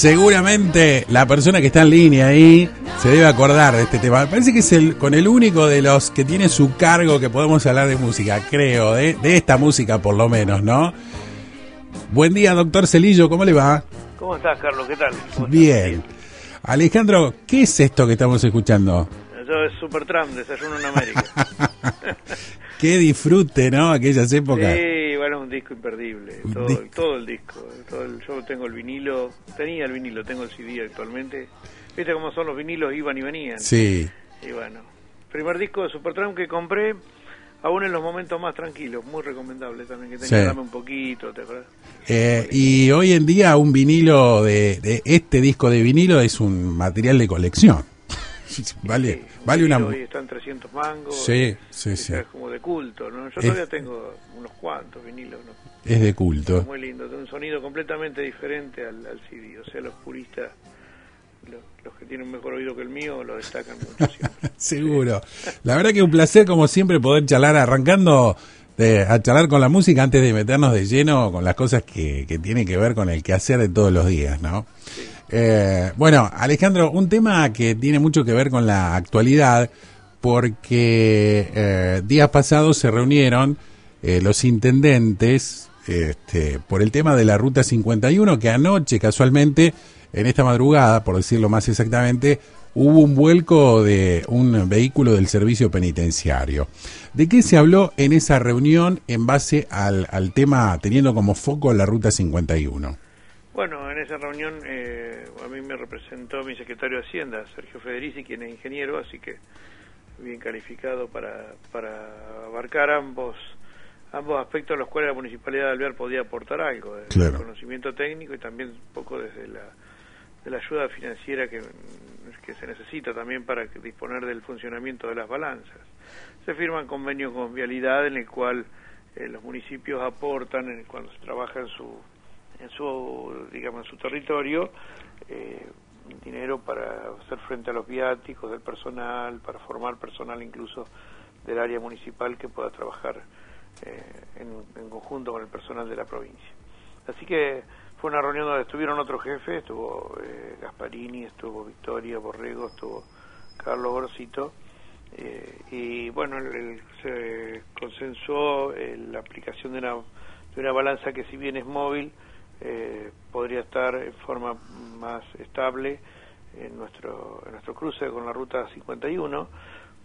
Seguramente la persona que está en línea ahí se debe acordar de este tema. Parece que es el con el único de los que tiene su cargo que podemos hablar de música, creo, de, de esta música por lo menos, ¿no? Buen día, doctor Celillo, ¿cómo le va? ¿Cómo estás, Carlos? ¿Qué tal? Bien. Alejandro, ¿qué es esto que estamos escuchando? Yo es Supertramp, Desayuno en América. Qué disfrute, ¿no? Aquellas épocas. Sí, bueno, un disco imperdible. Un Todo, disco. todo el disco. todo el- yo tengo el vinilo, tenía el vinilo, tengo el CD actualmente. Viste cómo son los vinilos, iban y venían. Sí. Y bueno, primer disco de Supertramp que compré, aún en los momentos más tranquilos, muy recomendable también, que tenía Sí. Dame un poquito, ¿te acuerdas? Eh, y hoy en día un vinilo de, de este disco de vinilo es un material de colección. vale, vale una. Hoy están 300 mangos. Sí, sí, es- sí. Es como de culto, ¿no? Yo Es- todavía tengo unos cuantos vinilos, ¿no? Es de culto. Muy lindo, tiene un sonido completamente diferente al, al CD. O sea, los puristas, los, los que tienen mejor oído que el mío, lo destacan mucho siempre. Seguro. La verdad que un placer, como siempre, poder charlar arrancando de, a charlar con la música antes de meternos de lleno con las cosas que, que tienen que ver con el quehacer de todos los días, ¿no? Eh, bueno, Alejandro, un tema que tiene mucho que ver con la actualidad, porque eh, días pasados se reunieron eh, los intendentes este, por el tema de la Ruta 51, que anoche, casualmente, en esta madrugada, por decirlo más exactamente, hubo un vuelco de un vehículo del servicio penitenciario. ¿De qué se habló en esa reunión en base al, al tema teniendo como foco la Ruta 51? Bueno, en esa reunión eh, a mí me representó mi secretario de Hacienda, Sergio Federici, quien es ingeniero, así que bien calificado para, para abarcar ambos ambos aspectos a los cuales la Municipalidad de Alvear podía aportar algo, desde Claro. el conocimiento técnico y también un poco desde la, de la ayuda financiera que, que se necesita también para disponer del funcionamiento de las balanzas. Se firman convenios con Vialidad en el cual eh, los municipios aportan en- cuando se trabaja en su en su digamos en su territorio eh, dinero para hacer frente a los viáticos del personal para formar personal incluso del área municipal que pueda trabajar eh, en, conjunto con el personal de la provincia. Así que fue una reunión donde estuvieron otros jefes estuvo eh, Gasparini estuvo Victoria Borrego estuvo Carlos Gorosito eh, y bueno el- se consensuó eh, la aplicación de una de una balanza que si bien es móvil eh, podría estar en forma más estable en nuestro en nuestro cruce con la ruta 51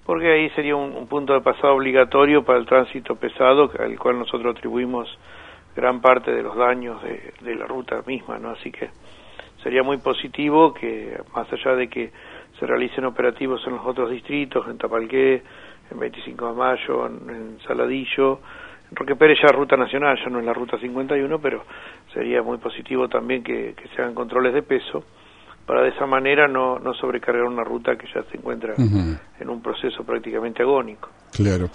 porque ahí sería un, un punto de pasado obligatorio para el tránsito pesado al cual nosotros atribuimos gran parte de los daños de, de la ruta misma no así que sería muy positivo que más allá de que se realicen operativos en los otros distritos en Tapalqué en 25 de mayo en, Saladillo Roque Pérez ya es ruta nacional ya no es la ruta 51 pero sería muy positivo también que, que se hagan controles de peso para de esa manera no, no sobrecargar una ruta que ya se encuentra en un proceso prácticamente agónico. Claro.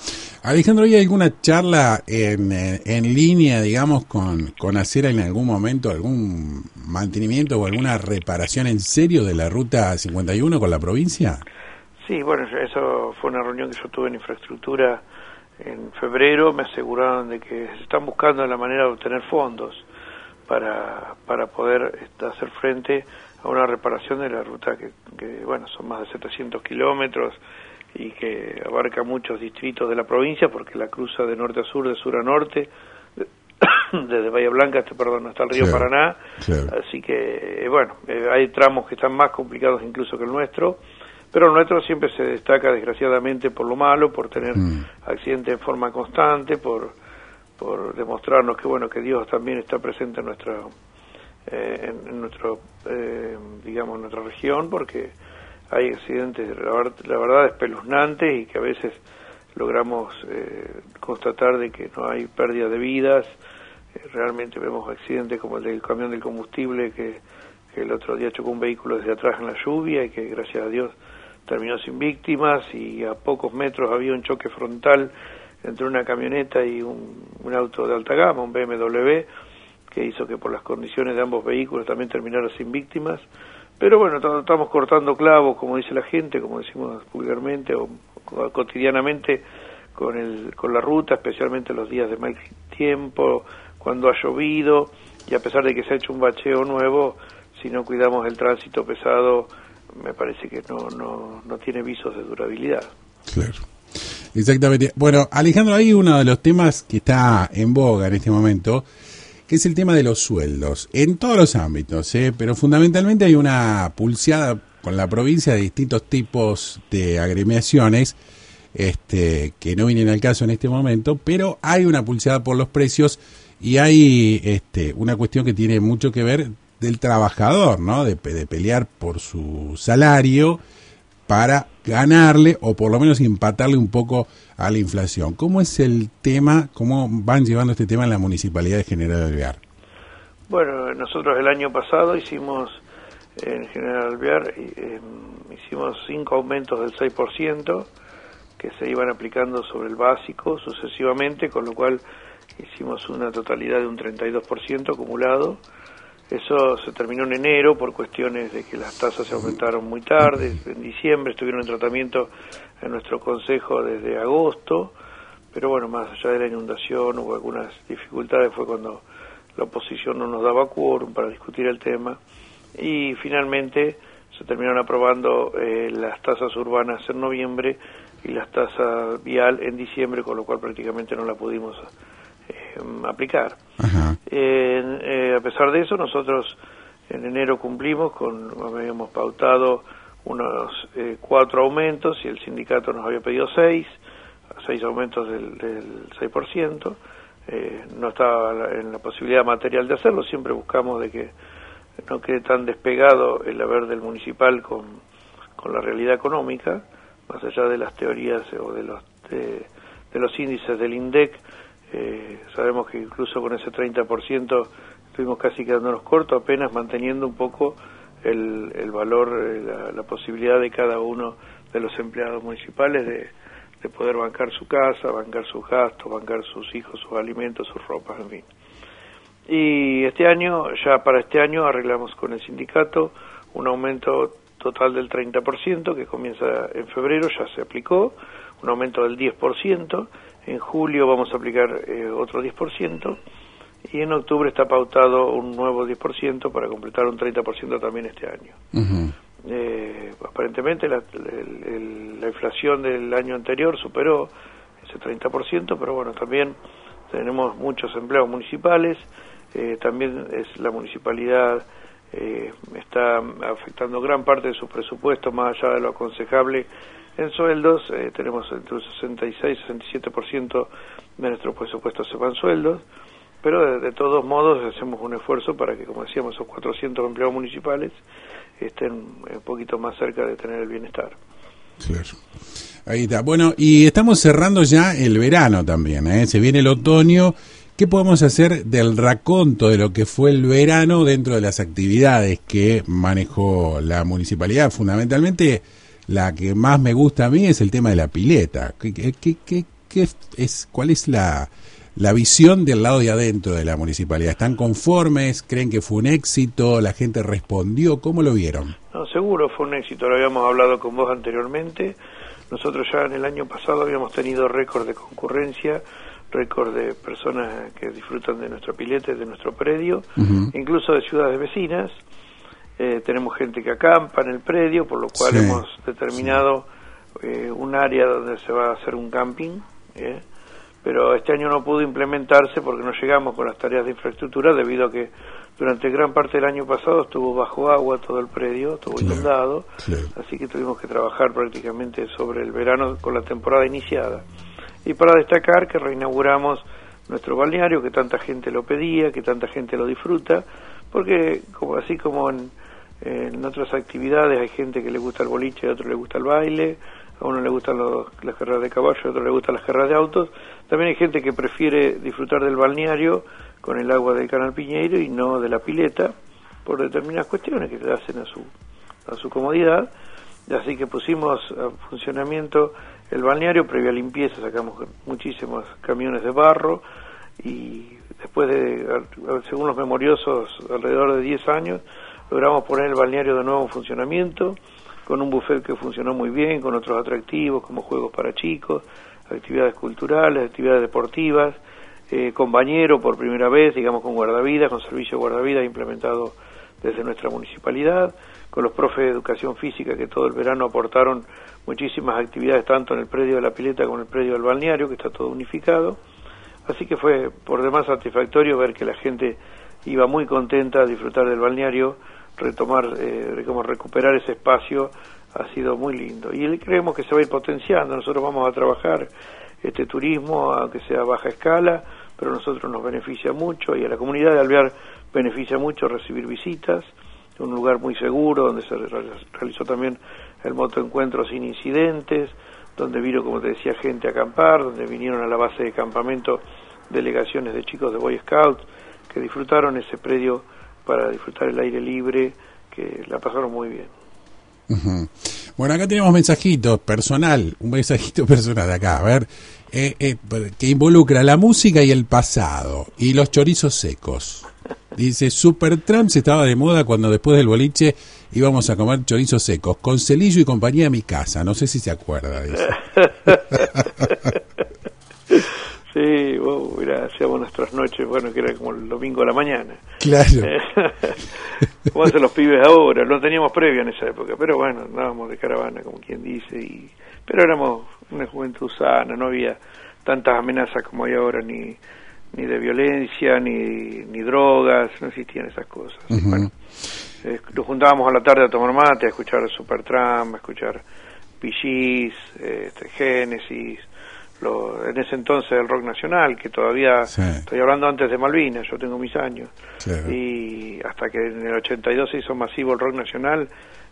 Alejandro, ¿hay alguna charla en, en línea, digamos, con, con hacer en algún momento algún mantenimiento o alguna reparación en serio de la Ruta 51 con la provincia? Sí, bueno, eso fue una reunión que yo tuve en infraestructura en febrero, me aseguraron de que se están buscando la manera de obtener fondos para, para poder este, hacer frente a una reparación de la ruta que, que, bueno, son más de 700 kilómetros y que abarca muchos distritos de la provincia porque la cruza de norte a sur, de sur a norte, de- desde Bahía Blanca hasta, perdón, hasta el río Claro, Paraná, claro. así que eh, bueno, eh, hay tramos que están más complicados incluso que el nuestro, pero el nuestro siempre se destaca desgraciadamente por lo malo, por tener Mm. accidentes en forma constante, por, por demostrarnos que bueno que Dios también está presente en nuestra eh, en, en nuestro eh, digamos en nuestra región, porque hay accidentes la verdad espeluznantes y que a veces logramos eh, constatar de que no hay pérdida de vidas. Eh, realmente vemos accidentes como el del camión del combustible que, que el otro día chocó un vehículo desde atrás en la lluvia y que gracias a Dios terminó sin víctimas y a pocos metros había un choque frontal entre una camioneta y un, auto de alta gama, un BMW, que hizo que por las condiciones de ambos vehículos también terminara sin víctimas. Pero bueno, estamos cortando clavos, como dice la gente, como decimos vulgarmente o co- cotidianamente, con, el, con la ruta, especialmente los días de mal tiempo, cuando ha llovido, y a pesar de que se ha hecho un bacheo nuevo, si no cuidamos el tránsito pesado, me parece que no, no, no tiene visos de durabilidad. Claro. Exactamente. Bueno, Alejandro, hay uno de los temas que está en boga en este momento, que es el tema de los sueldos, en todos los ámbitos, ¿eh? pero fundamentalmente hay una pulseada con la provincia de distintos tipos de agremiaciones, este, que no vienen al caso en este momento, pero hay una pulseada por los precios y hay este, una cuestión que tiene mucho que ver del trabajador, ¿no? De, pelear por su salario para ganarle o por lo menos empatarle un poco a la inflación. ¿Cómo es el tema, cómo van llevando este tema en la Municipalidad de General Alvear? Bueno, nosotros el año pasado hicimos en General Alvear eh, hicimos cinco aumentos del 6% que se iban aplicando sobre el básico sucesivamente, con lo cual hicimos una totalidad de un 32% acumulado. Eso se terminó en enero por cuestiones de que las tasas se aumentaron muy tarde. En diciembre estuvieron en tratamiento en nuestro consejo desde agosto, pero bueno, más allá de la inundación hubo algunas dificultades, fue cuando la oposición no nos daba quórum para discutir el tema y finalmente se terminaron aprobando eh, las tasas urbanas en noviembre y las tasas vial en diciembre, con lo cual prácticamente no la pudimos eh, aplicar. Eh, a pesar de eso, nosotros en enero cumplimos con, habíamos pautado unos eh, cuatro aumentos y el sindicato nos había pedido seis, seis aumentos del, del 6%. Eh, no estaba en la posibilidad material de hacerlo, siempre buscamos de que no quede tan despegado el haber del municipal con, con la realidad económica, más allá de las teorías o de los, de, de los índices del INDEC, eh, sabemos que incluso con ese 30% estuvimos casi quedándonos cortos, apenas manteniendo un poco el, valor, eh, la, posibilidad de cada uno de los empleados municipales de poder bancar su casa, bancar sus gastos, bancar sus hijos, sus alimentos, sus ropas, en fin. Y este año, ya para este año, arreglamos con el sindicato un aumento total del 30% que comienza en febrero, ya se aplicó, un aumento del 10%, en julio vamos a aplicar eh, otro 10% y en octubre está pautado un nuevo 10% para completar un 30% también este año. Uh -huh. eh, aparentemente la, el, la, inflación del año anterior superó ese 30%, pero bueno, también tenemos muchos empleos municipales, eh, también es la municipalidad eh, está afectando gran parte de su presupuesto, más allá de lo aconsejable en sueldos, eh, tenemos entre un 66 y 67% de nuestro presupuesto se van sueldos, pero de, de, todos modos hacemos un esfuerzo para que, como decíamos, esos 400 empleados municipales estén un poquito más cerca de tener el bienestar. Ahí está. Bueno, y estamos cerrando ya el verano también, ¿eh? Se viene el otoño. ¿Qué podemos hacer del raconto de lo que fue el verano dentro de las actividades que manejó la municipalidad? Fundamentalmente, la que más me gusta a mí es el tema de la pileta. ¿Qué, qué, qué, qué es, ¿Cuál es la, la visión del lado de adentro de la municipalidad? ¿Están conformes? ¿Creen que fue un éxito? ¿La gente respondió? ¿Cómo lo vieron? No, seguro fue un éxito. Lo habíamos hablado con vos anteriormente. Nosotros ya en el año pasado habíamos tenido récord de concurrencia, récord de personas que disfrutan de nuestro pilete, de nuestro predio, uh -huh. incluso de ciudades vecinas. Eh, tenemos gente que acampa en el predio, por lo cual sí, hemos determinado sí. eh, un área donde se va a hacer un camping. ¿eh? Pero este año no pudo implementarse porque no llegamos con las tareas de infraestructura debido a que durante gran parte del año pasado estuvo bajo agua todo el predio, estuvo claro, inundado, claro. así que tuvimos que trabajar prácticamente sobre el verano con la temporada iniciada. Y para destacar que reinauguramos nuestro balneario, que tanta gente lo pedía, que tanta gente lo disfruta, porque como así como en, en otras actividades hay gente que le gusta el boliche, a otro le gusta el baile, a uno le gustan los, las carreras de caballo, a otro le gustan las carreras de autos, también hay gente que prefiere disfrutar del balneario con el agua del canal Piñeiro y no de la pileta por determinadas cuestiones que le hacen a su a su comodidad. Así que pusimos a funcionamiento el balneario previa limpieza sacamos muchísimos camiones de barro y después de según los memoriosos alrededor de 10 años logramos poner el balneario de nuevo en funcionamiento con un buffet que funcionó muy bien con otros atractivos como juegos para chicos actividades culturales actividades deportivas eh, con bañero por primera vez, digamos con guardavidas, con servicio de guardavidas implementado desde nuestra municipalidad, con los profes de educación física que todo el verano aportaron muchísimas actividades tanto en el predio de la pileta como en el predio del balneario, que está todo unificado. Así que fue por demás satisfactorio ver que la gente iba muy contenta a disfrutar del balneario, retomar, eh, como recuperar ese espacio ha sido muy lindo. Y creemos que se va a ir potenciando, nosotros vamos a trabajar este turismo, aunque sea a baja escala, pero a nosotros nos beneficia mucho y a la comunidad de Alvear beneficia mucho recibir visitas, un lugar muy seguro donde se realizó también el motoencuentro sin incidentes, donde vino, como te decía, gente a acampar, donde vinieron a la base de campamento delegaciones de chicos de Boy Scouts que disfrutaron ese predio para disfrutar el aire libre, que la pasaron muy bien. Bueno, acá tenemos mensajitos personal, un mensajito personal acá, a ver, eh, eh, que involucra la música y el pasado y los chorizos secos. Dice, Supertramp se estaba de moda cuando después del boliche íbamos a comer chorizos secos, con celillo y compañía a mi casa. No sé si se acuerda. Dice. sí, mira, hacíamos nuestras noches, bueno, que era como el domingo a la mañana. Claro. como hacen los pibes ahora, lo teníamos previo en esa época, pero bueno, andábamos de caravana, como quien dice, y pero éramos una juventud sana, no había tantas amenazas como hay ahora, ni ni de violencia, ni, ni drogas, no existían esas cosas. Bueno, eh, nos juntábamos a la tarde a tomar mate, a escuchar Supertramp, a escuchar PGs, este, Génesis, lo, en ese entonces el rock nacional, que todavía, estoy hablando antes de Malvinas, yo tengo mis años, y hasta que en el 82 se hizo masivo el rock nacional,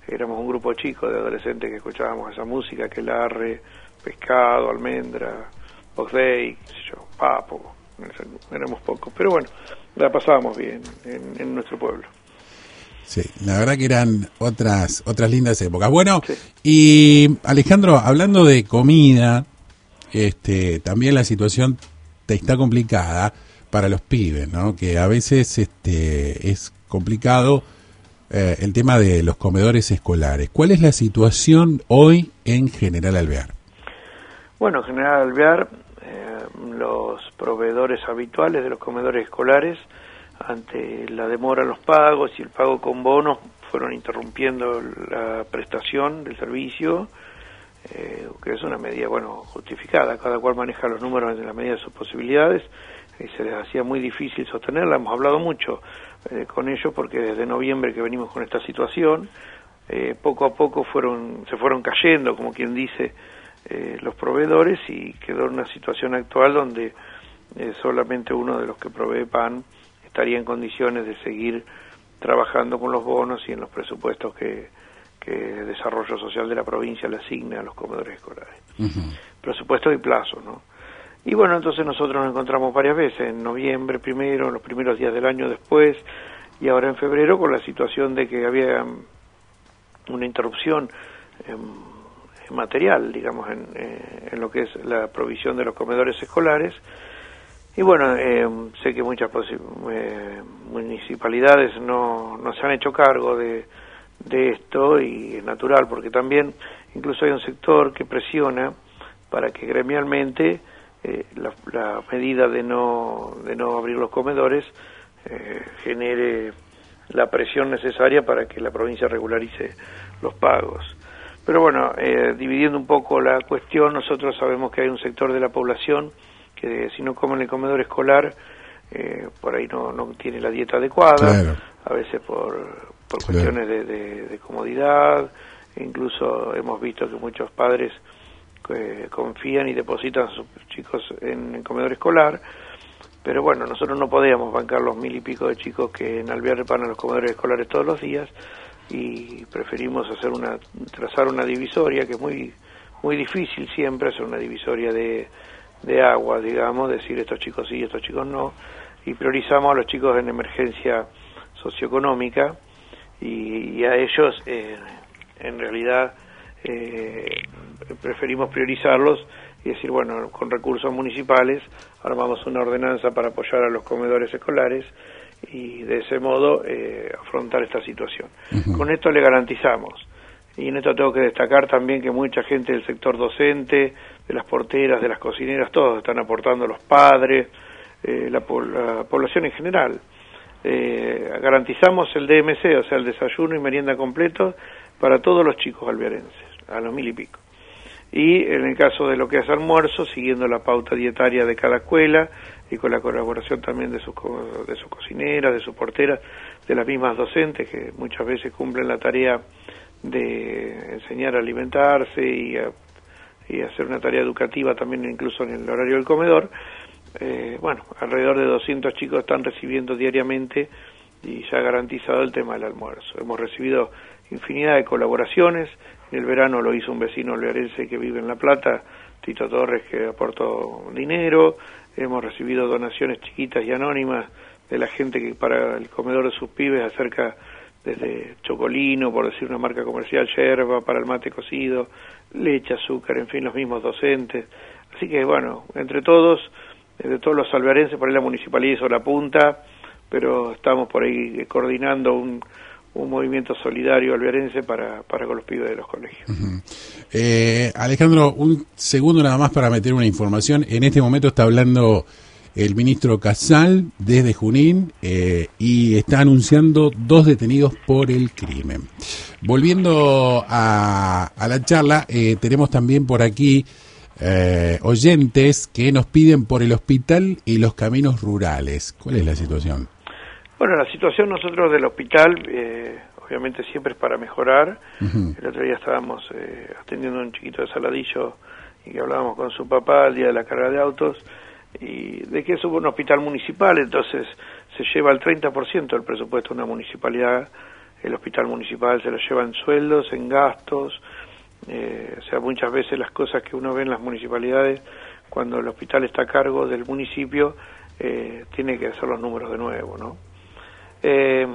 éramos un grupo chico de adolescentes que escuchábamos esa música, que arre, Pescado, Almendra, Box Day, yo, Papo, éramos pocos, pero bueno, la pasábamos bien en, nuestro pueblo. Sí, la verdad que eran otras otras lindas épocas. Bueno, y Alejandro, hablando de comida, este, también la situación está complicada para los pibes, ¿no? Que a veces este, es complicado eh, el tema de los comedores escolares. ¿Cuál es la situación hoy en General Alvear? Bueno, General Alvear los proveedores habituales de los comedores escolares ante la demora en los pagos y el pago con bonos fueron interrumpiendo la prestación del servicio, eh, que es una medida, bueno, justificada, cada cual maneja los números en la medida de sus posibilidades, y se les hacía muy difícil sostenerla, hemos hablado mucho eh, con ellos porque desde noviembre que venimos con esta situación, eh, poco a poco fueron, se fueron cayendo, como quien dice, eh, los proveedores y quedó una situación actual donde eh, solamente uno de los que provee pan estaría en condiciones de seguir trabajando con los bonos y en los presupuestos que, que Desarrollo Social de la provincia le asigna a los comedores escolares. Presupuesto y plazo, ¿no? Y bueno, entonces nosotros nos encontramos varias veces, en noviembre primero, en los primeros días del año después, y ahora en febrero con la situación de que había una interrupción material, digamos, en, eh, en, lo que es la provisión de los comedores escolares. Y bueno, eh, sé que muchas eh, municipalidades no, no se han hecho cargo de, de esto y es natural porque también incluso hay un sector que presiona para que gremialmente la, la, medida de no, de no abrir los comedores genere la presión necesaria para que la provincia regularice los pagos. Pero bueno, eh, dividiendo un poco la cuestión, nosotros sabemos que hay un sector de la población que si no come en el comedor escolar, eh, por ahí no, no tiene la dieta adecuada, a veces por, por cuestiones de, de, comodidad, incluso hemos visto que muchos padres eh, confían y depositan a sus chicos en el comedor escolar, pero bueno, nosotros no podíamos bancar los mil y pico de chicos que en Alvear reparan los comedores escolares todos los días, y preferimos hacer una trazar una divisoria que es muy muy difícil siempre hacer una divisoria de, de agua digamos decir estos chicos sí estos chicos no y priorizamos a los chicos en emergencia socioeconómica y, a ellos eh, en realidad eh, preferimos priorizarlos y decir bueno con recursos municipales armamos una ordenanza para apoyar a los comedores escolares y de ese modo eh, afrontar esta situación. Con esto le garantizamos. Y en esto tengo que destacar también que mucha gente del sector docente, de las porteras, de las cocineras, todos están aportando los padres, eh, la, población en general. Eh, garantizamos el DMC, o sea, el desayuno y merienda completo para todos los chicos alvearenses, a los mil y pico. Y en el caso de lo que es almuerzo, siguiendo la pauta dietaria de cada escuela y con la colaboración también de sus, de sus cocineras, de sus porteras, de las mismas docentes que muchas veces cumplen la tarea de enseñar a alimentarse y, y hacer una tarea educativa también incluso en el horario del comedor, eh, bueno, alrededor de 200 chicos están recibiendo diariamente y ya garantizado el tema del almuerzo. Hemos recibido infinidad de colaboraciones. En el verano lo hizo un vecino alvearense que vive en La Plata, Tito Torres, que aportó dinero. Hemos recibido donaciones chiquitas y anónimas de la gente que para el comedor de sus pibes acerca desde chocolino, por decir una marca comercial, yerba para el mate cocido, leche, azúcar, en fin, los mismos docentes. Así que bueno, entre todos de todos los alvearenses, por ahí la municipalidad hizo la punta, pero estamos por ahí coordinando un, un movimiento solidario alvearense para, para con los pibes de los colegios. eh, Alejandro, un segundo nada más para meter una información. En este momento está hablando el ministro Casal desde Junín eh, y está anunciando dos detenidos por el crimen. Volviendo a, a la charla, eh, tenemos también por aquí eh, oyentes que nos piden por el hospital y los caminos rurales. ¿Cuál es la situación? Bueno, la situación nosotros del hospital, eh, obviamente siempre es para mejorar. El otro día estábamos eh, atendiendo un chiquito de Saladillo y que hablábamos con su papá el día de la carga de autos y de que es un hospital municipal, entonces se lleva el 30% del presupuesto de una municipalidad. El hospital municipal se lo lleva en sueldos, en gastos, eh, o sea, muchas veces las cosas que uno ve en las municipalidades, cuando el hospital está a cargo del municipio, eh, tiene que hacer los números de nuevo, ¿no? Eh,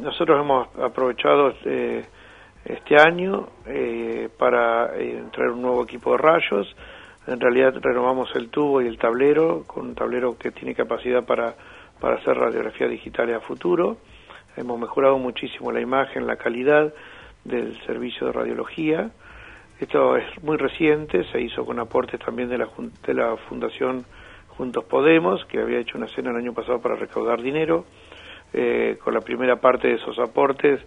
nosotros hemos aprovechado eh, este año eh, para entrar un nuevo equipo de rayos. En realidad renovamos el tubo y el tablero, con un tablero que tiene capacidad para, para hacer radiografía digital a futuro. Hemos mejorado muchísimo la imagen, la calidad del servicio de radiología. Esto es muy reciente, se hizo con aportes también de la, de la Fundación Juntos Podemos, que había hecho una cena el año pasado para recaudar dinero. Eh, con la primera parte de esos aportes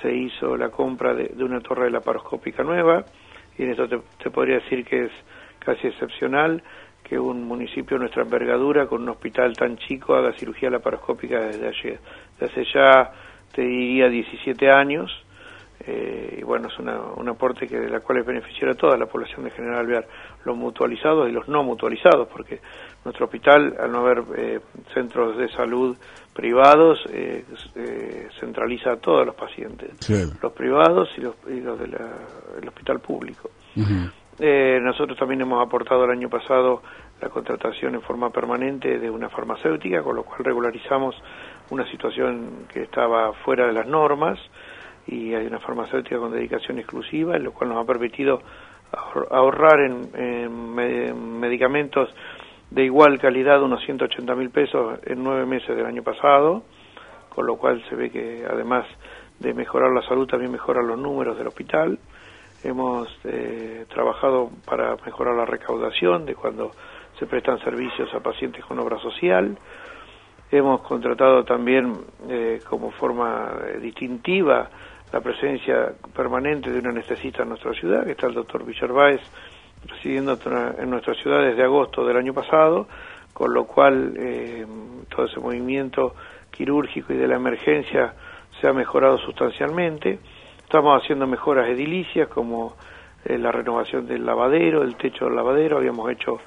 se hizo la compra de, una torre de laparoscópica nueva, y en esto te, te, podría decir que es casi excepcional que un municipio de nuestra envergadura, con un hospital tan chico, haga cirugía laparoscópica desde, ayer, desde hace ya, te diría, 17 años eh, y bueno, es una, un aporte que de la cual es beneficiario a toda la población de General Alvear, los mutualizados y los no mutualizados, porque nuestro hospital, al no haber eh, centros de salud privados, eh, eh, centraliza a todos los pacientes, los privados y los, y los del hospital público. Uh -huh. nosotros también hemos aportado el año pasado la contratación en forma permanente de una farmacéutica, con lo cual regularizamos una situación que estaba fuera de las normas, y hay una farmacéutica con dedicación exclusiva, lo cual nos ha permitido ahorrar en, en medicamentos de igual calidad unos 180 mil pesos en nueve meses del año pasado, con lo cual se ve que además de mejorar la salud también mejoran los números del hospital. Hemos eh, trabajado para mejorar la recaudación de cuando se prestan servicios a pacientes con obra social. Hemos contratado también eh, como forma distintiva la presencia permanente de un anestesista en nuestra ciudad, que está el doctor Villarbaez, residiendo en nuestra ciudad desde agosto del año pasado, con lo cual eh, todo ese movimiento quirúrgico y de la emergencia se ha mejorado sustancialmente. Estamos haciendo mejoras edilicias como eh, la renovación del lavadero, el techo del lavadero, habíamos hecho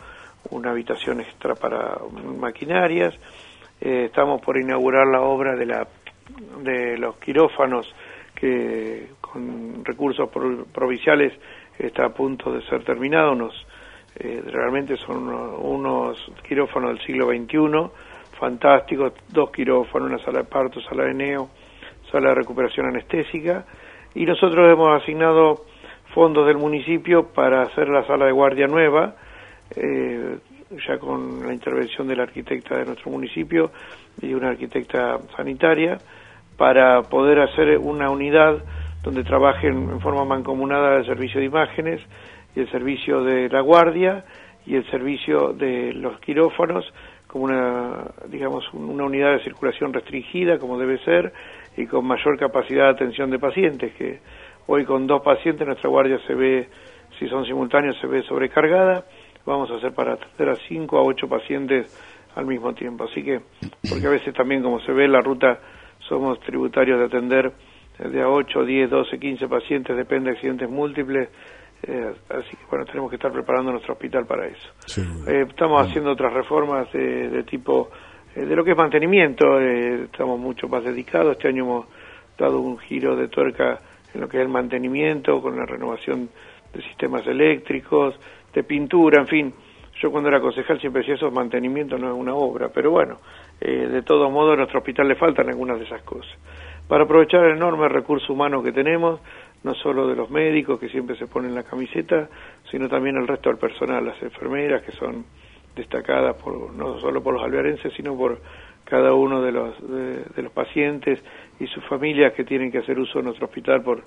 una habitación extra para maquinarias. Eh, estamos por inaugurar la obra de, la, de los quirófanos que con recursos provinciales está a punto de ser terminado, unos, eh, realmente son unos, unos, quirófanos del siglo XXI, fantásticos, dos quirófanos, una sala de parto, sala de neo, sala de recuperación anestésica, y nosotros hemos asignado fondos del municipio para hacer la sala de guardia nueva, eh, ya con la intervención de la arquitecta de nuestro municipio y una arquitecta sanitaria, para poder hacer una unidad donde trabajen en forma mancomunada el servicio de imágenes y el servicio de la guardia y el servicio de los quirófanos como una, digamos, una unidad de circulación restringida, como debe ser, y con mayor capacidad de atención de pacientes, que hoy con dos pacientes nuestra guardia se ve, si son simultáneos, se ve sobrecargada, vamos a hacer para atender a cinco a ocho pacientes al mismo tiempo. Así que, porque a veces también como se ve la ruta, somos tributarios de atender de a 8, 10, 12, 15 pacientes, depende de accidentes múltiples, eh, así que bueno, tenemos que estar preparando nuestro hospital para eso. Eh, estamos haciendo otras reformas de, tipo, eh, de lo que es mantenimiento, estamos mucho más dedicados, este año hemos dado un giro de tuerca en lo que es el mantenimiento, con la renovación de sistemas eléctricos, de pintura, en fin. Yo cuando era concejal siempre decía eso, mantenimiento no es una obra, pero bueno, de todos modos a nuestro hospital le faltan algunas de esas cosas. Para aprovechar el enorme recurso humano que tenemos, no solo de los médicos que siempre se ponen la camiseta, sino también el resto del personal, las enfermeras que son destacadas por, no solo por los alvearenses, sino por cada uno de los, de, los pacientes y sus familias que tienen que hacer uso de nuestro hospital por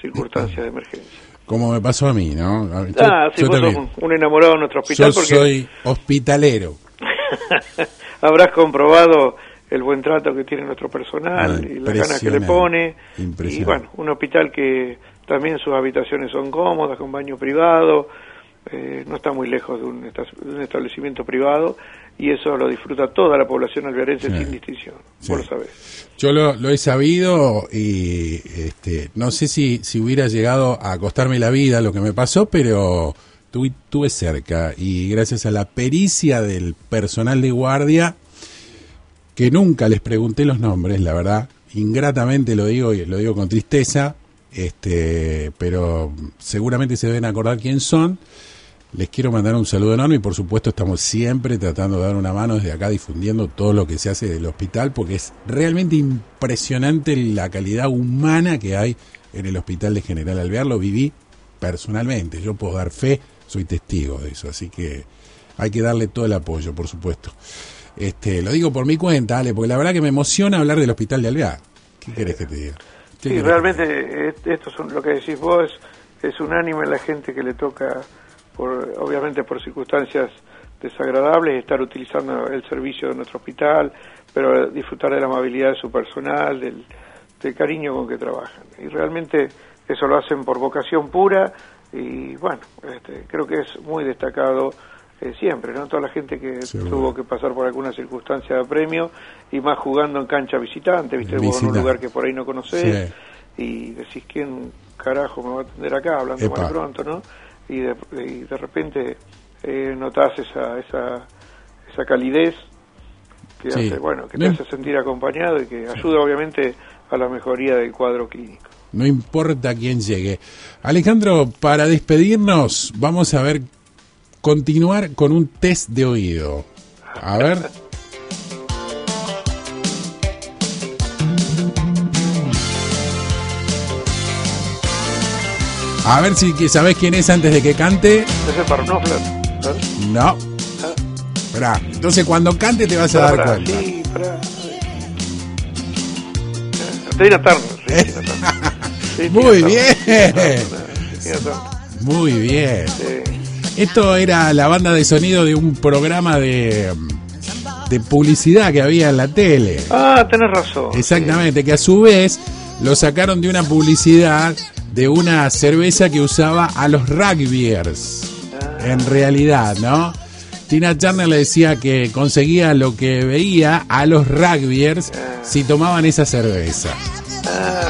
circunstancias de emergencia. Como me pasó a mí, ¿no? ah, sí, vos sos un enamorado de nuestro hospital. Yo soy hospitalero. Habrás comprobado el buen trato que tiene nuestro personal y las ganas que le pone. Y bueno, un hospital que también sus habitaciones son cómodas, con baño privado, eh, no está muy lejos de un, establecimiento privado y eso lo disfruta toda la población alvearense sin distinción, vos lo sabés. Yo lo, he sabido y este, no sé si, si hubiera llegado a costarme la vida lo que me pasó, pero tuve, tuve cerca y gracias a la pericia del personal de guardia, que nunca les pregunté los nombres, la verdad, ingratamente lo digo y lo digo con tristeza, este, pero seguramente se deben acordar quién son. Les quiero mandar un saludo enorme y por supuesto estamos siempre tratando de dar una mano desde acá difundiendo todo lo que se hace del hospital porque es realmente impresionante la calidad humana que hay en el hospital de General Alvear. Lo viví personalmente, yo puedo dar fe, soy testigo de eso, así que hay que darle todo el apoyo, por supuesto. Este, lo digo por mi cuenta, Ale, porque la verdad que me emociona hablar del hospital de Alvear. ¿Qué querés que te diga? Sí, realmente esto es lo que decís vos es unánime la gente que le toca, por, obviamente por circunstancias desagradables, estar utilizando el servicio de nuestro hospital, pero disfrutar de la amabilidad de su personal, del, cariño con que trabajan. Y realmente eso lo hacen por vocación pura y bueno, este, creo que es muy destacado eh, siempre, ¿no? Toda la gente que tuvo que pasar por alguna circunstancia de premio y más jugando en cancha visitante, ¿viste? en un lugar que por ahí no conocés y decís, ¿quién carajo me va a atender acá? Hablando más pronto, ¿no? Y de, de repente eh, notás esa, esa, esa calidez que hace, bueno, que te hace sentir acompañado y que ayuda obviamente a la mejoría del cuadro clínico. No importa quién llegue. Alejandro, para despedirnos, vamos a ver continuar con un test de oído. A ver. A ver si sabes quién es antes de que cante. ¿Es No. Espera, entonces cuando cante te vas a dar cuenta. Sí, Muy bien. Muy bien. Esto era la banda de sonido de un programa de, de publicidad que había en la tele. Ah, tenés razón. Exactamente, que a su vez lo sacaron de una publicidad de una cerveza que usaba a los rugbyers. Ah. En realidad, ¿no? Tina Turner le decía que conseguía lo que veía a los rugbyers ah. si tomaban esa cerveza. Ah,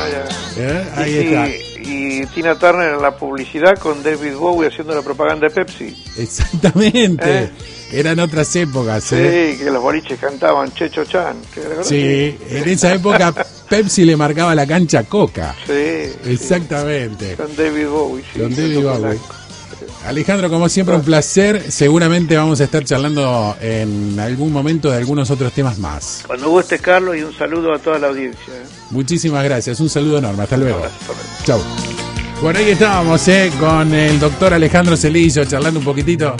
¿Eh? Ahí está y Tina Turner en la publicidad con David Bowie haciendo la propaganda de Pepsi. Exactamente. ¿Eh? Eran otras épocas. Sí, ¿eh? que los boliches cantaban Checho Chan. Sí, en esa época Pepsi le marcaba la cancha Coca. Sí. Exactamente. Con David Bowie. con David Bowie. Alejandro, como siempre, un placer. Seguramente vamos a estar charlando en algún momento de algunos otros temas más. Cuando guste, Carlos, y un saludo a toda la audiencia. ¿eh? Muchísimas gracias. Un saludo enorme. Hasta luego. Chao. Bueno, ahí estábamos ¿eh? con el doctor Alejandro Celillo charlando un poquitito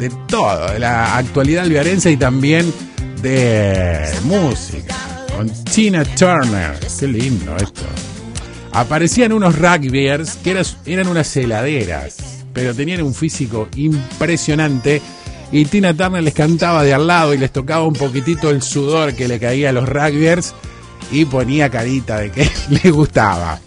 de todo, de la actualidad alviarense y también de música. Con Tina Turner. Qué lindo esto. Aparecían unos rugbyers que eran unas heladeras pero tenían un físico impresionante y Tina Turner les cantaba de al lado y les tocaba un poquitito el sudor que le caía a los rugbyers y ponía carita de que le gustaba.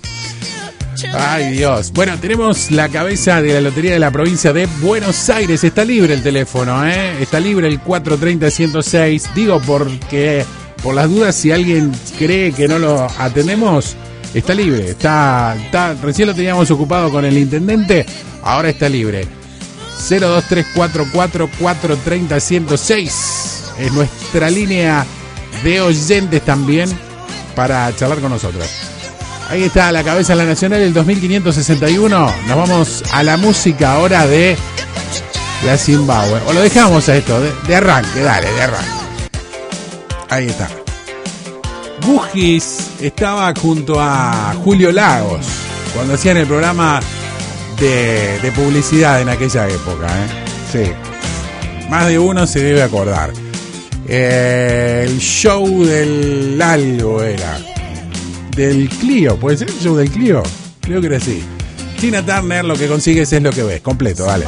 Ay Dios. Bueno, tenemos la cabeza de la Lotería de la provincia de Buenos Aires. Está libre el teléfono, ¿eh? Está libre el 430-106. Digo porque, por las dudas, si alguien cree que no lo atendemos, está libre. Está, está, recién lo teníamos ocupado con el intendente, ahora está libre. 02344-430-106 es nuestra línea de oyentes también para charlar con nosotros. Ahí está la cabeza de la nacional, el 2561. Nos vamos a la música ahora de la Zimbabue. O lo dejamos a esto, de, arranque, dale, de arranque. Ahí está. Bujis estaba junto a Julio Lagos cuando hacían el programa de, publicidad en aquella época. ¿eh? Sí. Más de uno se debe acordar. Eh, el show del algo era del Clio. ¿Puede ser el show del Clio? Creo que era así. Tina Turner, lo que consigues es lo que ves. Completo, dale.